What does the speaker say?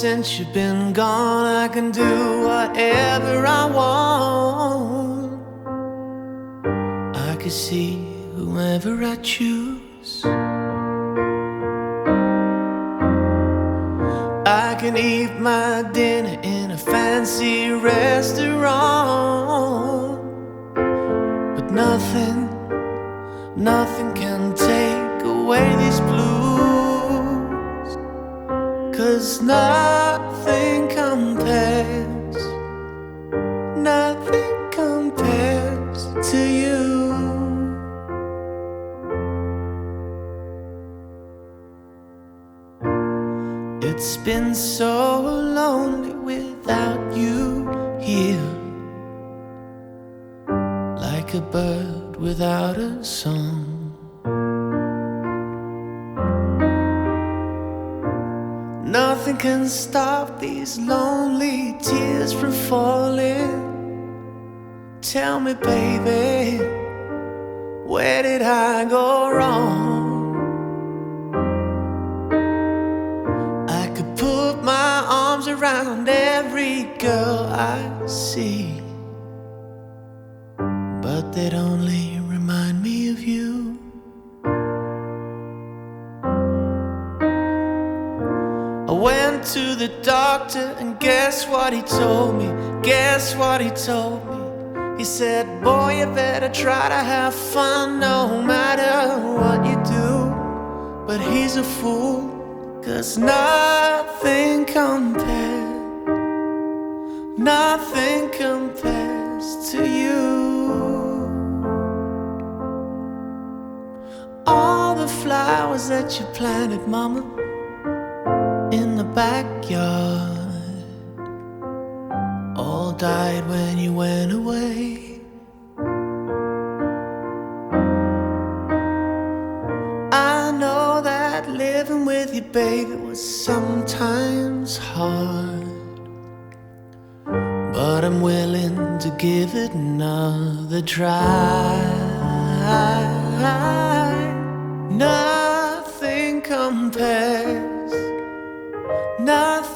Since you've been gone, I can do whatever I want. I can see whoever I choose. I can eat my dinner in a fancy restaurant. But nothing, nothing can take away these blues. Cause nothing compares, nothing compares to you. It's been so lonely without you here. Like a bird without a song. Nothing can stop these lonely tears from falling. Tell me, baby, where did I go wrong? I could put my arms around every girl I see, but they'd only remind me I went to the doctor, and guess what he told me? Guess what he told me? He said, Boy, you better try to have fun no matter what you do. But he's a fool. Cause nothing compares, nothing compares to you. All the flowers that you planted, Mama, the backyard, all died when you went away. I know that living with you, baby, was sometimes hard. But I'm willing to give it another try. Nothing compares, nothing